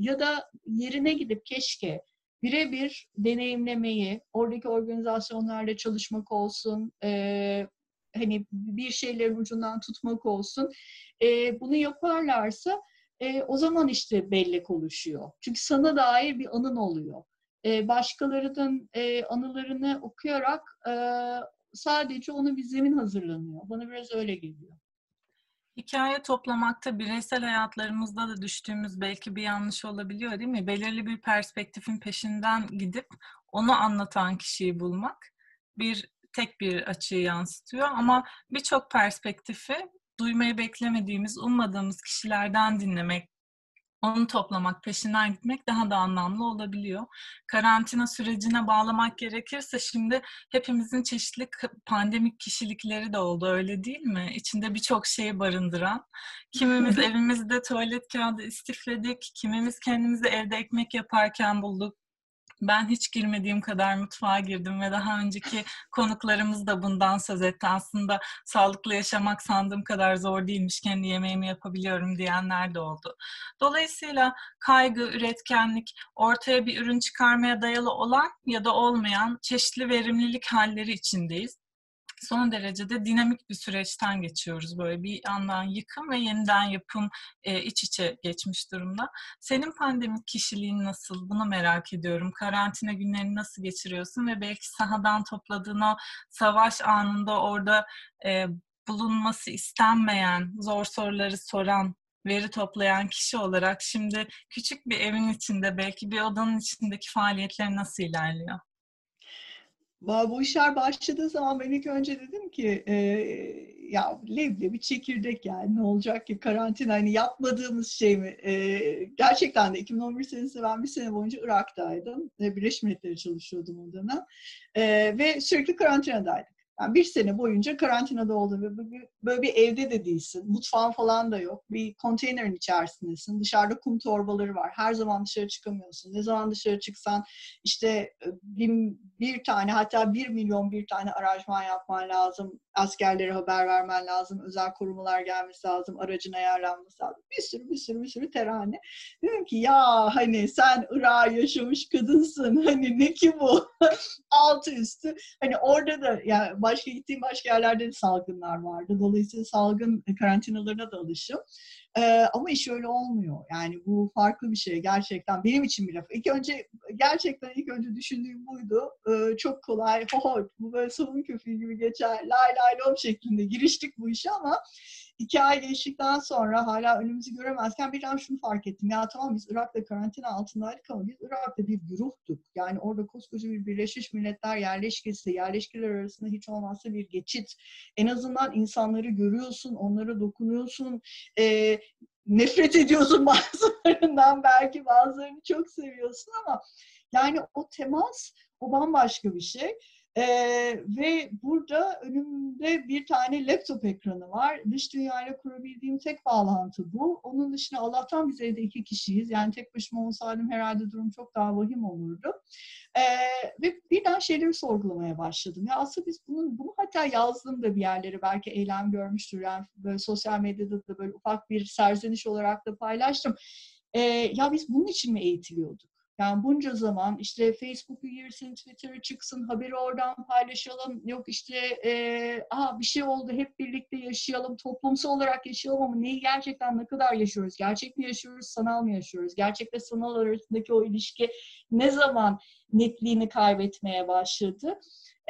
ya da yerine gidip keşke birebir deneyimlemeyi, oradaki organizasyonlarla çalışmak olsun, hani bir şeylerin ucundan tutmak olsun, bunu yaparlarsa o zaman işte bellek oluşuyor. Çünkü sana dair bir anın oluyor e, başkalarının e, anılarını okuyarak e, sadece ona bir zemin hazırlanıyor. Bana biraz öyle geliyor. Hikaye toplamakta bireysel hayatlarımızda da düştüğümüz belki bir yanlış olabiliyor değil mi? Belirli bir perspektifin peşinden gidip onu anlatan kişiyi bulmak bir tek bir açıyı yansıtıyor ama birçok perspektifi duymayı beklemediğimiz, ummadığımız kişilerden dinlemek onu toplamak, peşinden gitmek daha da anlamlı olabiliyor. Karantina sürecine bağlamak gerekirse şimdi hepimizin çeşitli pandemik kişilikleri de oldu öyle değil mi? İçinde birçok şeyi barındıran. Kimimiz evimizde tuvalet kağıdı istifledik, kimimiz kendimizi evde ekmek yaparken bulduk, ben hiç girmediğim kadar mutfağa girdim ve daha önceki konuklarımız da bundan söz etti. Aslında sağlıklı yaşamak sandığım kadar zor değilmiş, kendi yemeğimi yapabiliyorum diyenler de oldu. Dolayısıyla kaygı, üretkenlik, ortaya bir ürün çıkarmaya dayalı olan ya da olmayan çeşitli verimlilik halleri içindeyiz son derecede dinamik bir süreçten geçiyoruz. Böyle bir yandan yıkım ve yeniden yapım e, iç içe geçmiş durumda. Senin pandemik kişiliğin nasıl? Bunu merak ediyorum. Karantina günlerini nasıl geçiriyorsun ve belki sahadan topladığın o savaş anında orada e, bulunması istenmeyen, zor soruları soran veri toplayan kişi olarak şimdi küçük bir evin içinde belki bir odanın içindeki faaliyetler nasıl ilerliyor? Bu işler başladığı zaman ben ilk önce dedim ki e, ya leblebi çekirdek yani ne olacak ki karantina hani yapmadığımız şey mi? E, gerçekten de 2011 senesinde ben bir sene boyunca Irak'taydım. E, Birleşmiş Milletler'e çalışıyordum o dönem. E, ve sürekli karantinadaydık. Yani bir sene boyunca karantinada oldum ve böyle bir evde de değilsin. Mutfağın falan da yok. Bir konteynerin içerisindesin. Dışarıda kum torbaları var. Her zaman dışarı çıkamıyorsun. Ne zaman dışarı çıksan işte e, bir, bir tane hatta bir milyon bir tane aranjman yapman lazım. Askerlere haber vermen lazım, özel korumalar gelmesi lazım, aracın ayarlanması lazım. Bir sürü bir sürü bir sürü terane. Dedim ki ya hani sen Irak'a yaşamış kadınsın. Hani ne ki bu? Altı üstü. Hani orada da yani başka gittiğim başka yerlerde de salgınlar vardı. Dolayısıyla salgın karantinalarına da alışım. Ama iş öyle olmuyor. Yani bu farklı bir şey gerçekten. Benim için bile. İlk önce gerçekten ilk önce düşündüğüm buydu. Ee, çok kolay. Ho ho bu böyle savun köpüğü gibi geçer. Lay lay lom şeklinde giriştik bu işe ama iki ay geçtikten sonra hala önümüzü göremezken bir an şunu fark ettim. Ya tamam biz Irak'ta karantina altındaydık ama biz Irak'ta bir güruhtuk. Yani orada koskoca bir Birleşmiş Milletler yerleşkesi, yerleşkeler arasında hiç olmazsa bir geçit. En azından insanları görüyorsun, onlara dokunuyorsun. E, nefret ediyorsun bazılarından belki bazılarını çok seviyorsun ama yani o temas o bambaşka bir şey. Ee, ve burada önümde bir tane laptop ekranı var. Dış dünyayla kurabildiğim tek bağlantı bu. Onun dışında Allah'tan biz evde iki kişiyiz. Yani tek başıma olsaydım herhalde durum çok daha vahim olurdu. Ee, ve birden şeyleri sorgulamaya başladım. Ya aslında biz bunu, bunu hatta yazdım da bir yerlere belki eylem görmüştür. Yani böyle sosyal medyada da böyle ufak bir serzeniş olarak da paylaştım. Ee, ya biz bunun için mi eğitiliyorduk? Yani bunca zaman işte Facebook'u girsin, Twitter'ı çıksın, haberi oradan paylaşalım. Yok işte e, aha bir şey oldu hep birlikte yaşayalım, toplumsal olarak yaşayalım ama neyi gerçekten ne kadar yaşıyoruz? Gerçek mi yaşıyoruz, sanal mı yaşıyoruz? Gerçekle sanal arasındaki o ilişki ne zaman netliğini kaybetmeye başladı?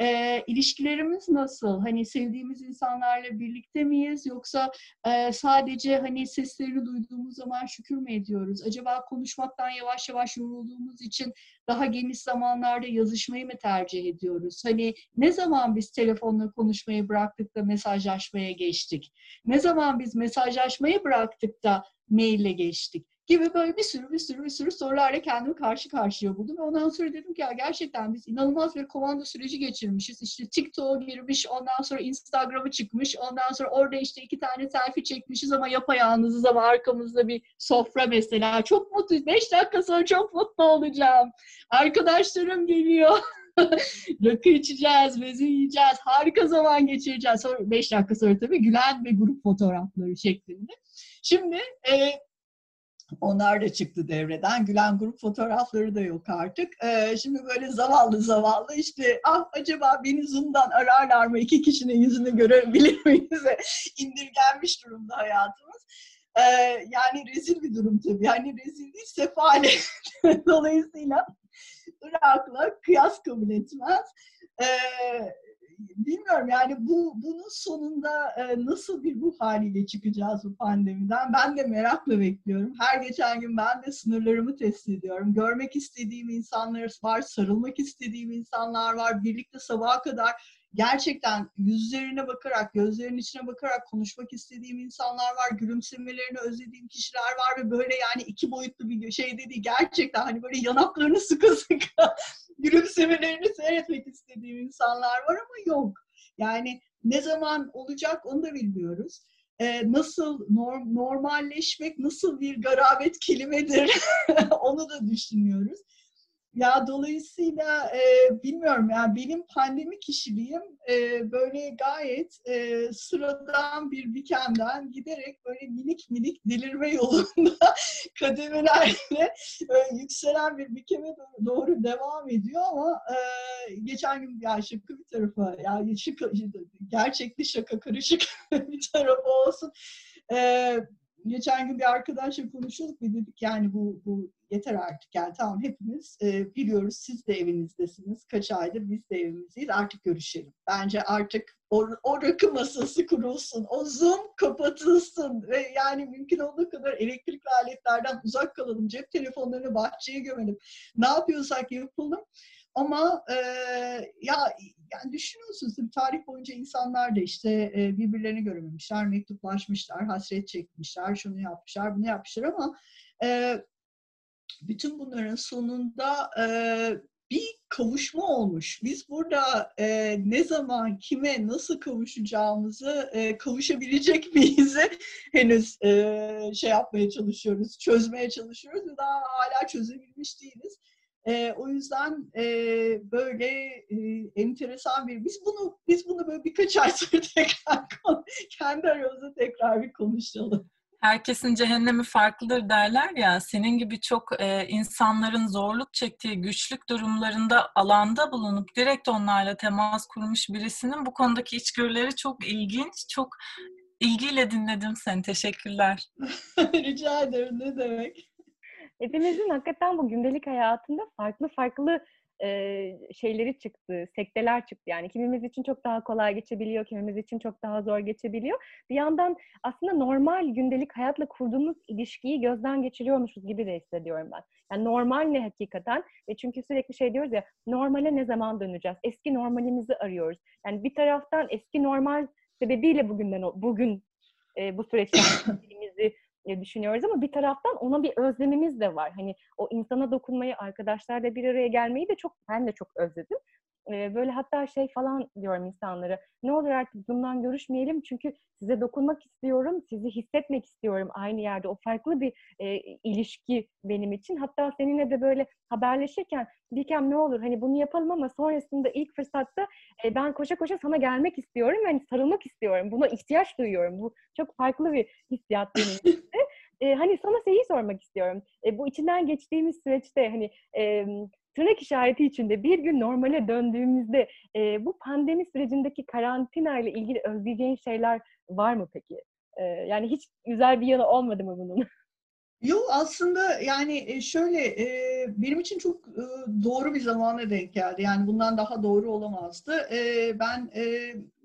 E, ilişkilerimiz nasıl? Hani sevdiğimiz insanlarla birlikte miyiz? Yoksa e, sadece hani seslerini duyduğumuz zaman şükür mü ediyoruz? Acaba konuşmaktan yavaş yavaş yorulduğumuz için daha geniş zamanlarda yazışmayı mı tercih ediyoruz? Hani ne zaman biz telefonla konuşmayı bıraktık da mesajlaşmaya geçtik? Ne zaman biz mesajlaşmayı bıraktık da maille geçtik? Gibi böyle bir sürü bir sürü bir sürü sorularla kendimi karşı karşıya buldum. Ve ondan sonra dedim ki ya gerçekten biz inanılmaz bir komando süreci geçirmişiz. İşte TikTok'a girmiş, ondan sonra Instagram'a çıkmış, ondan sonra orada işte iki tane selfie çekmişiz ama yapayalnızız ama arkamızda bir sofra mesela. Çok mutluyuz. Beş dakika sonra çok mutlu olacağım. Arkadaşlarım geliyor. Rakı içeceğiz, meze yiyeceğiz. Harika zaman geçireceğiz. Sonra beş dakika sonra tabii gülen ve grup fotoğrafları şeklinde. Şimdi e, onlar da çıktı devreden. Gülen grup fotoğrafları da yok artık. Ee, şimdi böyle zavallı zavallı işte ah acaba beni Zoom'dan ararlar mı iki kişinin yüzünü görebilir miyiz? indirgenmiş durumda hayatımız. Ee, yani rezil bir durum tabii. Yani rezil değil sefalet. Dolayısıyla Irak'la kıyas kabul etmez. Ee, bilmiyorum yani bu bunun sonunda e, nasıl bir bu haliyle çıkacağız bu pandemiden ben de merakla bekliyorum. Her geçen gün ben de sınırlarımı test ediyorum. Görmek istediğim insanlar var, sarılmak istediğim insanlar var. Birlikte sabaha kadar gerçekten yüzlerine bakarak, gözlerinin içine bakarak konuşmak istediğim insanlar var. Gülümsemelerini özlediğim kişiler var ve böyle yani iki boyutlu bir şey dedi. Gerçekten hani böyle yanaklarını sıkı sıkı gülümsemelerini seyretmek istediğim insanlar var ama yok. Yani ne zaman olacak onu da bilmiyoruz. Ee, nasıl norm, normalleşmek nasıl bir garabet kelimedir onu da düşünüyoruz. Ya dolayısıyla e, bilmiyorum yani benim pandemi kişiliğim e, böyle gayet e, sıradan bir bikemden giderek böyle minik minik delirme yolunda kademelerle e, yükselen bir bikeme doğru, devam ediyor ama e, geçen gün ya şaka bir tarafa yani şaka, gerçekli şaka karışık bir tarafı olsun. E, geçen gün bir arkadaşla konuşuyorduk ve dedik yani bu, bu yeter artık yani tamam hepimiz e, biliyoruz siz de evinizdesiniz kaç aydır biz de evimizdeyiz artık görüşelim. Bence artık o, o rakı masası kurulsun, o Zoom kapatılsın ve yani mümkün olduğu kadar elektrikli aletlerden uzak kalalım, cep telefonlarını bahçeye gömelim. Ne yapıyorsak yapalım. Ama e, ya yani düşünüyorsunuz tabii tarih boyunca insanlar da işte e, birbirlerini görememişler, mektuplaşmışlar, hasret çekmişler, şunu yapmışlar, bunu yapmışlar ama e, bütün bunların sonunda e, bir kavuşma olmuş. Biz burada e, ne zaman, kime, nasıl kavuşacağımızı e, kavuşabilecek miyiz henüz e, şey yapmaya çalışıyoruz, çözmeye çalışıyoruz ve daha hala çözebilmiş değiliz. E, o yüzden e, böyle e, enteresan bir biz bunu biz bunu böyle birkaç ay sonra tekrar kendi aramızda tekrar bir konuşalım. Herkesin cehennemi farklıdır derler ya. Senin gibi çok e, insanların zorluk çektiği güçlük durumlarında alanda bulunup direkt onlarla temas kurmuş birisinin bu konudaki içgörüleri çok ilginç. Çok ilgiyle dinledim seni. Teşekkürler. Rica ederim. Ne demek? Hepimizin hakikaten bu gündelik hayatında farklı farklı e, şeyleri çıktı, sekteler çıktı. Yani kimimiz için çok daha kolay geçebiliyor, kimimiz için çok daha zor geçebiliyor. Bir yandan aslında normal gündelik hayatla kurduğumuz ilişkiyi gözden geçiriyormuşuz gibi de hissediyorum ben. Yani normal ne hakikaten? Ve çünkü sürekli şey diyoruz ya, normale ne zaman döneceğiz? Eski normalimizi arıyoruz. Yani bir taraftan eski normal sebebiyle bugünden bugün e, bu süreçten düşünüyoruz ama bir taraftan ona bir özlemimiz de var. Hani o insana dokunmayı, arkadaşlarla bir araya gelmeyi de çok ben de çok özledim böyle hatta şey falan diyorum insanlara. Ne olur artık bundan görüşmeyelim çünkü size dokunmak istiyorum, sizi hissetmek istiyorum aynı yerde. O farklı bir e, ilişki benim için. Hatta seninle de böyle haberleşirken Dikem ne olur hani bunu yapalım ama sonrasında ilk fırsatta e, ben koşa koşa sana gelmek istiyorum. Yani sarılmak istiyorum. Buna ihtiyaç duyuyorum. Bu çok farklı bir hissiyat benim için. e, hani sana şeyi sormak istiyorum. E, bu içinden geçtiğimiz süreçte hani e, tırnak işareti içinde bir gün normale döndüğümüzde e, bu pandemi sürecindeki karantina ile ilgili özleyeceğin şeyler var mı peki? E, yani hiç güzel bir yanı olmadı mı bunun? Yok aslında yani şöyle benim için çok doğru bir zamana denk geldi. Yani bundan daha doğru olamazdı. Ben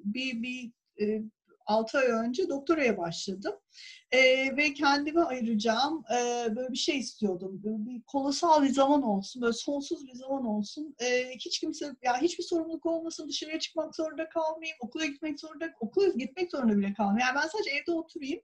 bir bir 6 ay önce doktoraya başladım. E, ve kendime ayıracağım e, böyle bir şey istiyordum. Böyle bir kolosal bir zaman olsun, böyle sonsuz bir zaman olsun. E, hiç kimse, ya hiçbir sorumluluk olmasın, dışarıya çıkmak zorunda kalmayayım, okula gitmek zorunda, okula gitmek zorunda bile kalmayayım. Yani ben sadece evde oturayım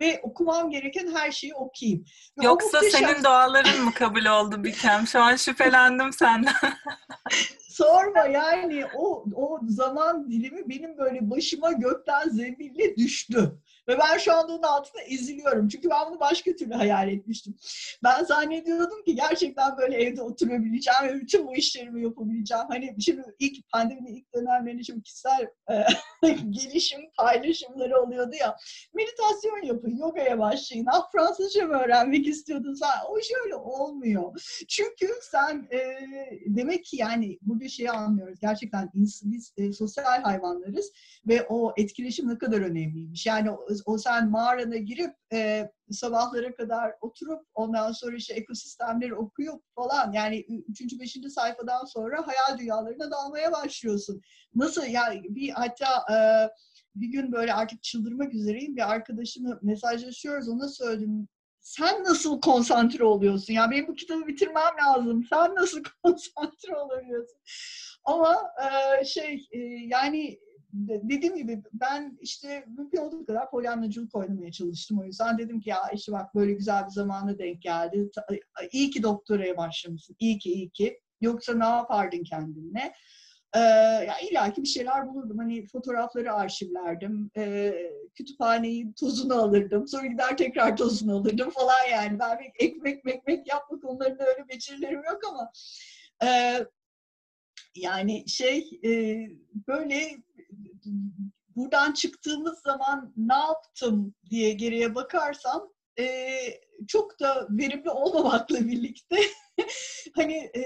ve okumam gereken her şeyi okuyayım. Ve Yoksa muhteşem... senin duaların mı kabul oldu Bikem? Şu an şüphelendim senden. Sorma yani o o zaman dilimi benim böyle başıma gökten zembille düştü. Ve ben şu anda onun altında eziliyorum. Çünkü ben bunu başka türlü hayal etmiştim. Ben zannediyordum ki gerçekten böyle evde oturabileceğim ve bütün bu işlerimi yapabileceğim. Hani şimdi ilk pandeminin ilk dönemlerinde çok kişisel e, gelişim paylaşımları oluyordu ya. Meditasyon yapın, yogaya başlayın. Ah Fransızca mı öğrenmek istiyordun sen? O şöyle olmuyor. Çünkü sen e, demek ki yani burada şeyi anlıyoruz. Gerçekten biz e, sosyal hayvanlarız ve o etkileşim ne kadar önemliymiş. Yani o sen mağarana girip e, sabahlara kadar oturup ondan sonra işte ekosistemleri okuyup falan yani üçüncü beşinci sayfadan sonra hayal dünyalarına dalmaya başlıyorsun. Nasıl yani bir hatta e, bir gün böyle artık çıldırmak üzereyim bir arkadaşımla mesajlaşıyoruz ona söyledim sen nasıl konsantre oluyorsun? Ya benim bu kitabı bitirmem lazım. Sen nasıl konsantre olabiliyorsun? Ama e, şey e, yani dediğim gibi ben işte mümkün olduğu kadar polyanlacılık oynamaya çalıştım. O yüzden dedim ki ya işte bak böyle güzel bir zamana denk geldi. İyi ki doktoraya başlamışsın. İyi ki iyi ki. Yoksa ne yapardın kendinle? Ee, ya illaki bir şeyler bulurdum. Hani fotoğrafları arşivlerdim. Ee, kütüphaneyi tozunu alırdım. Sonra gider tekrar tozunu alırdım falan yani. Ben ekmek ekmek yapma konularında öyle becerilerim yok ama e, yani şey e, böyle buradan çıktığımız zaman ne yaptım diye geriye bakarsam e, çok da verimli olmamakla birlikte hani e,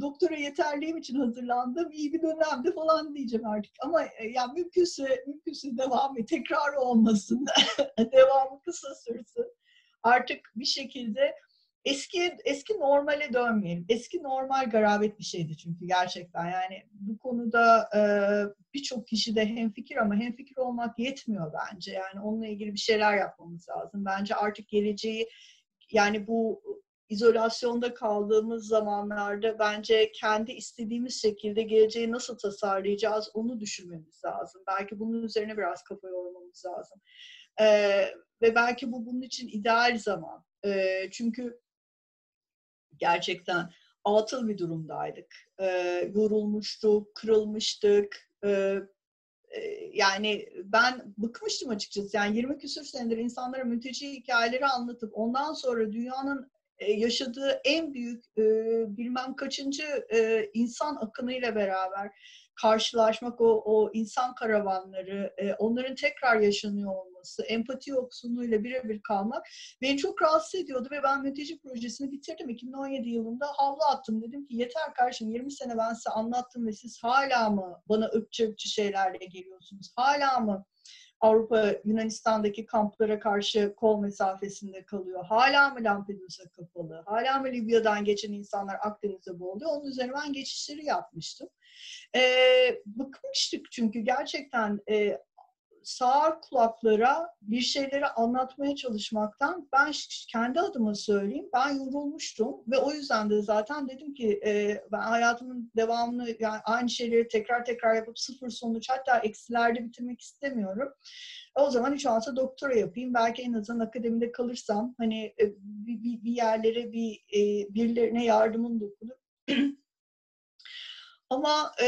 doktora yeterliğim için hazırlandım iyi bir dönemde falan diyeceğim artık. Ama e, yani mümkünse mümkünse devamı tekrar olmasın. Devamı kısa sürsün. Artık bir şekilde eski eski normale dönmeyelim. Eski normal garabet bir şeydi çünkü gerçekten. Yani bu konuda e, birçok kişi de hemfikir ama hemfikir olmak yetmiyor bence. Yani onunla ilgili bir şeyler yapmamız lazım. Bence artık geleceği yani bu izolasyonda kaldığımız zamanlarda bence kendi istediğimiz şekilde geleceği nasıl tasarlayacağız onu düşünmemiz lazım. Belki bunun üzerine biraz kafa yormamız lazım. Ee, ve belki bu bunun için ideal zaman. Ee, çünkü gerçekten atıl bir durumdaydık. E, yorulmuştuk, kırılmıştık. E, yani ben bıkmıştım açıkçası. Yani 20 küsur senedir insanlara mülteci hikayeleri anlatıp ondan sonra dünyanın e, yaşadığı en büyük e, bilmem kaçıncı e, insan akınıyla beraber karşılaşmak, o, o insan karavanları, e, onların tekrar yaşanıyor olması, empati yoksunluğuyla birebir kalmak beni çok rahatsız ediyordu ve ben mülteci projesini bitirdim. 2017 yılında havlu attım. Dedim ki yeter karşım 20 sene ben size anlattım ve siz hala mı bana ırkçı ırkçı şeylerle geliyorsunuz? Hala mı Avrupa Yunanistan'daki kamplara karşı kol mesafesinde kalıyor. Hala mı Lampedusa kapalı? Hala mı Libya'dan geçen insanlar Akdeniz'e boğuluyor? Onun üzerine ben geçişleri yapmıştım. Ee, bıkmıştık çünkü gerçekten e, sağır kulaklara bir şeyleri anlatmaya çalışmaktan ben kendi adıma söyleyeyim ben yorulmuştum ve o yüzden de zaten dedim ki e, ben hayatımın devamını yani aynı şeyleri tekrar tekrar yapıp sıfır sonuç hatta eksilerde bitirmek istemiyorum. O zaman hiç olmazsa doktora yapayım. Belki en azından akademide kalırsam hani e, bir, bir, yerlere bir e, birilerine yardımın dokunur. Ama e,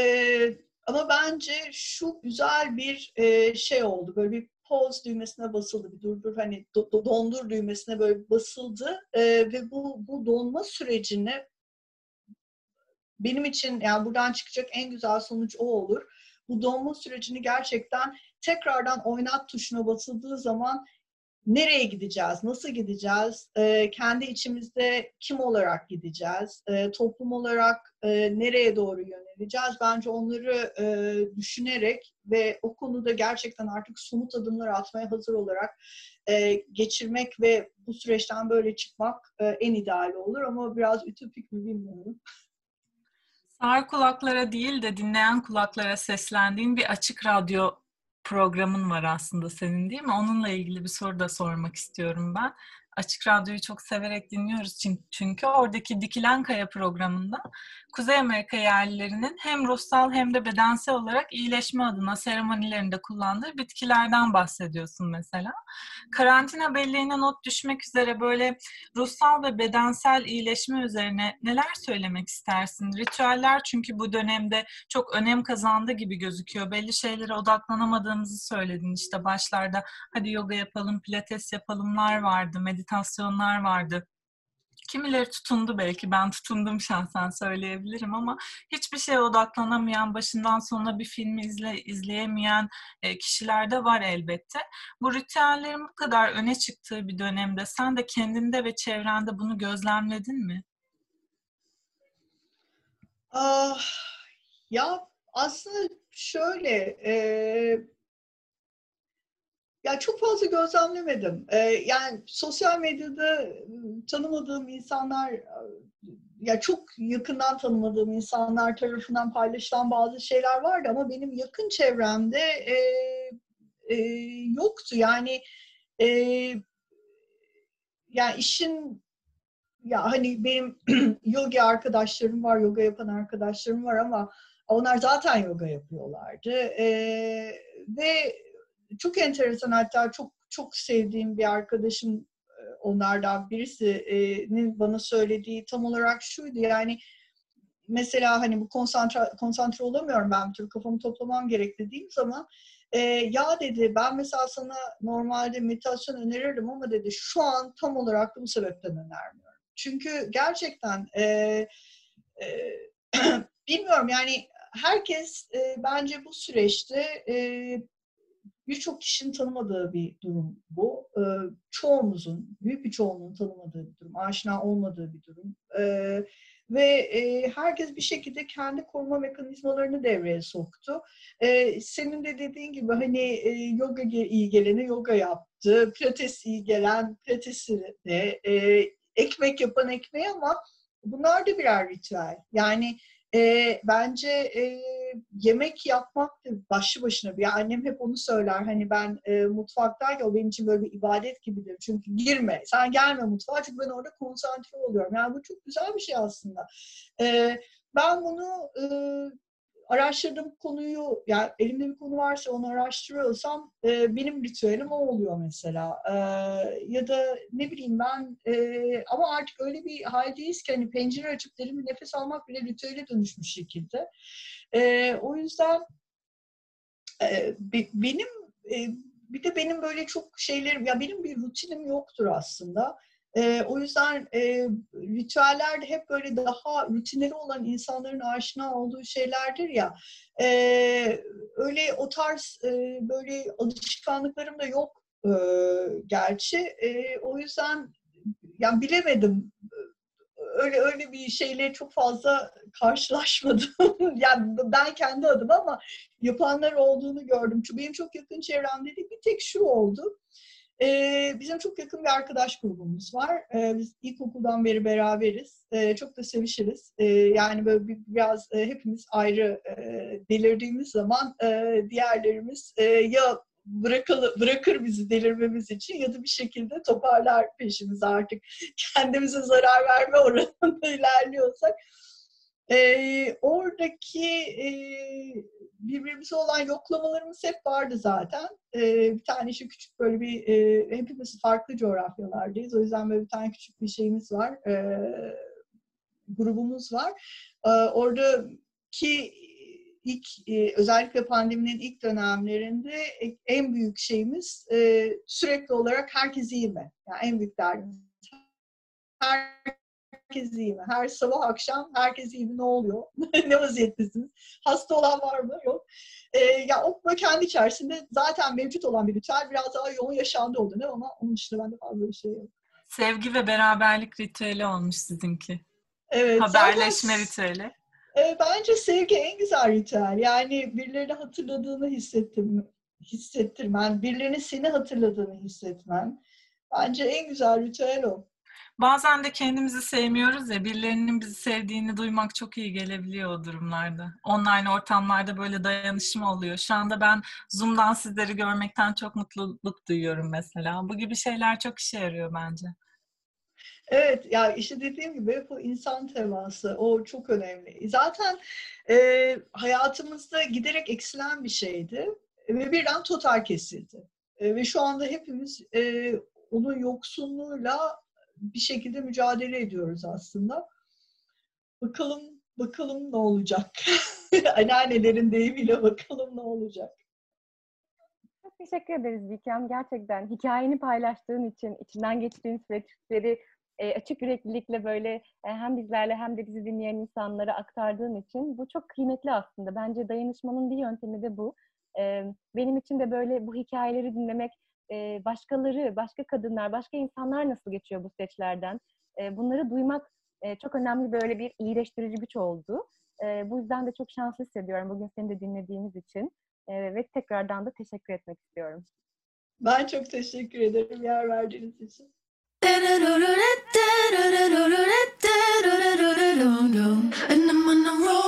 ama bence şu güzel bir e, şey oldu. Böyle bir pause düğmesine basıldı. Bir durdur hani do, dondur düğmesine böyle basıldı. E, ve bu, bu donma sürecini benim için yani buradan çıkacak en güzel sonuç o olur. Bu donma sürecini gerçekten tekrardan oynat tuşuna basıldığı zaman nereye gideceğiz, nasıl gideceğiz, e, kendi içimizde kim olarak gideceğiz, e, toplum olarak e, nereye doğru yöneleceğiz. Bence onları e, düşünerek ve o konuda gerçekten artık somut adımlar atmaya hazır olarak e, geçirmek ve bu süreçten böyle çıkmak e, en ideali olur ama biraz ütopik mi bilmiyorum. Sağır kulaklara değil de dinleyen kulaklara seslendiğin bir açık radyo programın var aslında senin değil mi? Onunla ilgili bir soru da sormak istiyorum ben. Açık Radyo'yu çok severek dinliyoruz çünkü oradaki Dikilen Kaya programında Kuzey Amerika yerlilerinin hem ruhsal hem de bedensel olarak iyileşme adına seremonilerinde kullandığı bitkilerden bahsediyorsun mesela. Karantina belleğine not düşmek üzere böyle ruhsal ve bedensel iyileşme üzerine neler söylemek istersin? Ritüeller çünkü bu dönemde çok önem kazandı gibi gözüküyor. Belli şeylere odaklanamadığımızı söyledin işte başlarda hadi yoga yapalım, pilates yapalımlar vardı, meditasyonlar vardı Kimileri tutundu belki, ben tutundum şahsen söyleyebilirim ama hiçbir şeye odaklanamayan, başından sonuna bir filmi izle, izleyemeyen e, kişiler de var elbette. Bu ritüellerin bu kadar öne çıktığı bir dönemde sen de kendinde ve çevrende bunu gözlemledin mi? Ah, ya aslında şöyle, e, ya çok fazla gözlemlemedim. Ee, yani sosyal medyada tanımadığım insanlar, ya çok yakından tanımadığım insanlar tarafından paylaşılan bazı şeyler vardı ama benim yakın çevremde e, e, yoktu. Yani e, yani işin ya hani benim yoga arkadaşlarım var, yoga yapan arkadaşlarım var ama onlar zaten yoga yapıyorlardı. E, ve çok enteresan hatta çok çok sevdiğim bir arkadaşım e, onlardan birisinin bana söylediği tam olarak şuydu yani mesela hani bu konsantre, konsantre olamıyorum ben bir türlü kafamı toplamam gerek dediğim zaman e, ya dedi ben mesela sana normalde meditasyon önerirdim ama dedi şu an tam olarak da bu sebepten önermiyorum. Çünkü gerçekten e, e, bilmiyorum yani herkes e, bence bu süreçte e, birçok kişinin tanımadığı bir durum bu. E, çoğumuzun, büyük bir çoğunluğun tanımadığı bir durum, aşina olmadığı bir durum. E, ve e, herkes bir şekilde kendi koruma mekanizmalarını devreye soktu. E, senin de dediğin gibi hani e, yoga iyi gelene yoga yaptı, pilates iyi gelen pilatesi de, e, ekmek yapan ekmeği ama bunlar da birer ritüel. Yani e, bence e, yemek yapmak başlı başına bir annem hep onu söyler hani ben e, mutfaktayken o benim için böyle bir ibadet gibidir. Çünkü girme sen gelme mutfağa çünkü ben orada konsantre oluyorum. Yani bu çok güzel bir şey aslında. E, ben bunu e, araştırdığım konuyu yani elimde bir konu varsa onu araştırıyorsam e, benim ritüelim o oluyor mesela. E, ya da ne bileyim ben e, ama artık öyle bir haldeyiz ki hani pencere açıp derin bir nefes almak bile ritüele dönüşmüş şekilde. E, o yüzden e, benim e, bir de benim böyle çok şeylerim ya benim bir rutinim yoktur aslında. E, o yüzden e, ritüeller de hep böyle daha rutinleri olan insanların aşina olduğu şeylerdir ya. E, öyle o tarz e, böyle alışkanlıklarım da yok e, gerçi. E, o yüzden yani bilemedim öyle öyle bir şeyle çok fazla karşılaşmadım. yani ben kendi adıma ama yapanlar olduğunu gördüm. Çünkü benim çok yakın çevremde de bir tek şu oldu. Ee, bizim çok yakın bir arkadaş grubumuz var. Ee, biz ilkokuldan beri beraberiz. Ee, çok da sevişiriz. Ee, yani böyle bir, biraz e, hepimiz ayrı e, delirdiğimiz zaman e, diğerlerimiz e, ya bırakalı, bırakır bizi delirmemiz için ya da bir şekilde toparlar peşimizi artık kendimize zarar verme oranında ilerliyorsak. Ee, oradaki e, birbirimize olan yoklamalarımız hep vardı zaten. Ee, bir tane şu küçük böyle bir e, hepimiz farklı coğrafyalardayız. O yüzden böyle bir tane küçük bir şeyimiz var. E, grubumuz var. E, oradaki ilk e, özellikle pandeminin ilk dönemlerinde en büyük şeyimiz e, sürekli olarak herkes iyi mi? Yani en büyük derdimiz. Herkes iyi mi? Her sabah akşam herkes iyi mi? Ne oluyor? ne vaziyettesiniz? Hasta olan var mı? Yok. E, ya o kendi içerisinde zaten mevcut olan bir ritüel biraz daha yoğun yaşandı oldu ne ama onun dışında bende fazla bir şey yok. Sevgi ve beraberlik ritüeli olmuş sizinki. Evet. Haberleşme zaten... ritüeli. E, bence sevgi en güzel ritüel. Yani birilerini hatırladığını hissettim, hissettirmen, birilerinin seni hatırladığını hissetmen. Bence en güzel ritüel o. Bazen de kendimizi sevmiyoruz ya, birilerinin bizi sevdiğini duymak çok iyi gelebiliyor o durumlarda. Online ortamlarda böyle dayanışım oluyor. Şu anda ben Zoom'dan sizleri görmekten çok mutluluk duyuyorum mesela. Bu gibi şeyler çok işe yarıyor bence. Evet, ya işte dediğim gibi bu insan teması, o çok önemli. Zaten e, hayatımızda giderek eksilen bir şeydi ve birden total kesildi. E, ve şu anda hepimiz e, onun yoksunluğuyla bir şekilde mücadele ediyoruz aslında. Bakalım, bakalım ne olacak? Anneannelerin deyimiyle bakalım ne olacak? Çok teşekkür ederiz Dikem. Gerçekten hikayeni paylaştığın için, içinden geçtiğin süreçleri e, açık yüreklilikle böyle e, hem bizlerle hem de bizi dinleyen insanlara aktardığın için bu çok kıymetli aslında. Bence dayanışmanın bir yöntemi de bu. E, benim için de böyle bu hikayeleri dinlemek, başkaları, başka kadınlar, başka insanlar nasıl geçiyor bu süreçlerden? E, bunları duymak çok önemli böyle bir iyileştirici güç oldu. Bu yüzden de çok şanslı hissediyorum bugün seni de dinlediğimiz için. Ve tekrardan da teşekkür etmek istiyorum. Ben çok teşekkür ederim yer verdiğiniz için. And I'm on the road.